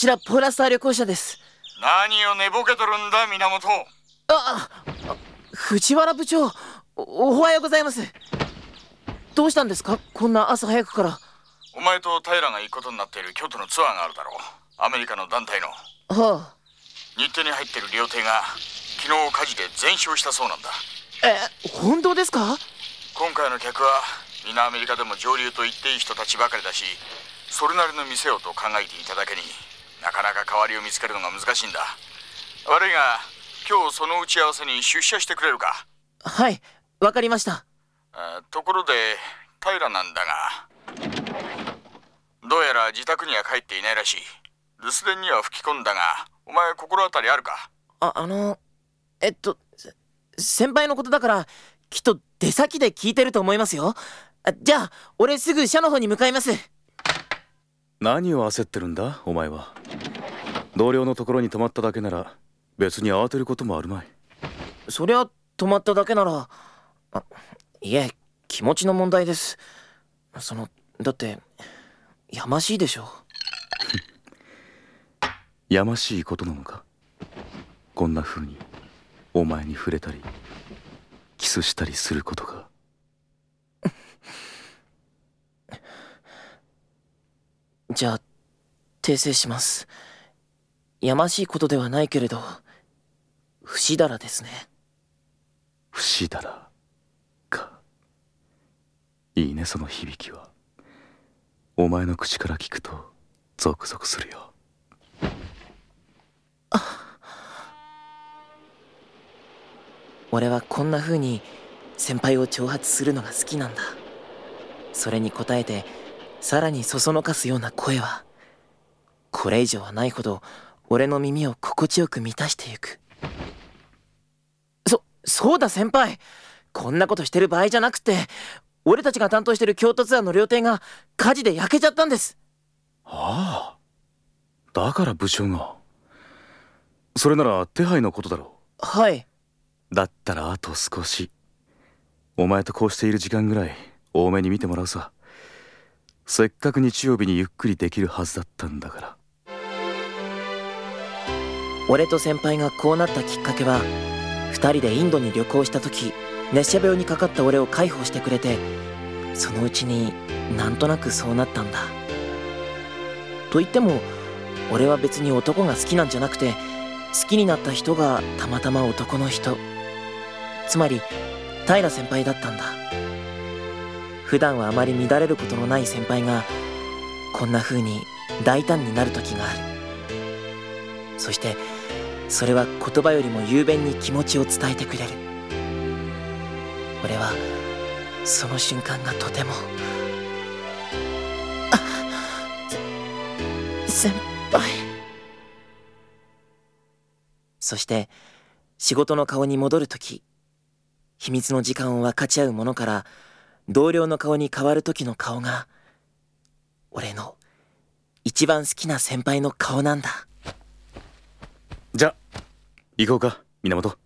ちらポーラスター旅行者です。何を寝ぼけとるんだ源。あ藤原部長おおはようございます。どうしたんですか？こんな朝早くから。お前と平が行くことになっている京都のツアーがあるだろう。アメリカの団体の。はあ。日程に入ってる料亭が昨日火事で全焼したそうなんだ。え本当ですか？今回の客は皆アメリカでも上流と言っていい人たちばかりだしそれなりの店をと考えていただけになかなか代わりを見つけるのが難しいんだ。悪いが今日その打ち合わせに出社してくれるか？はいわかりました。あところで平なんだがどうやら自宅には帰っていないらしい。留守電には吹き込んだがお前心当たりあるか？ああのえっとせ先輩のことだからきっと出先で聞いてると思いますよあじゃあ俺すぐ社の方に向かいます。何を焦ってるんだお前は。同僚のところに泊まっただけなら別に慌てることもあるまい。そりゃ止まっただけならあいえ気持ちの問題です。そのだってやましいでしょ。やましいことなのか？こんな風にお前に触れたりキスしたりすることがじゃあ訂正します。やましいことではないけれど不死だらですね。不死だらか。いいねその響きは。お前の口から聞くとゾクゾクするよ。俺はこんな風に先輩を挑発するのが好きなんだ。それに応えてさらにそそのかすような声はこれ以上はないほど俺の耳を心地よく満たしてゆく。そそうだ先輩。こんなことしてる場合じゃなくて俺たちが担当してる京都ツアーの料亭が火事で焼けちゃったんです。ああ。だから部長が。それなら手配のことだろはい。うだったらあと少し。お前とこうしている時間ぐらい多めに見てもらうさせっかく日曜日にゆっくりできるはずだったんだから。俺と先輩がこうなったきっかけは2人でインドに旅行した時熱射病にかかった俺を介抱してくれてそのうちになんとなくそうなったんだ。と言っても俺は別に男が好きなんじゃなくて好きになった人がたまたま男の人。つまり平先輩だったんだ。普段はあまり乱れることのない先輩がこんな風に大胆になる時がある。そしてそれは言葉よりも雄弁に気持ちを伝えてくれる。俺はその瞬間がとてもあ先輩。そして仕事の顔に戻る時秘密の時間を分かち合うものから同僚の顔に変わる時の顔が俺の一番好きな先輩の顔なんだ。じゃ行こうか源。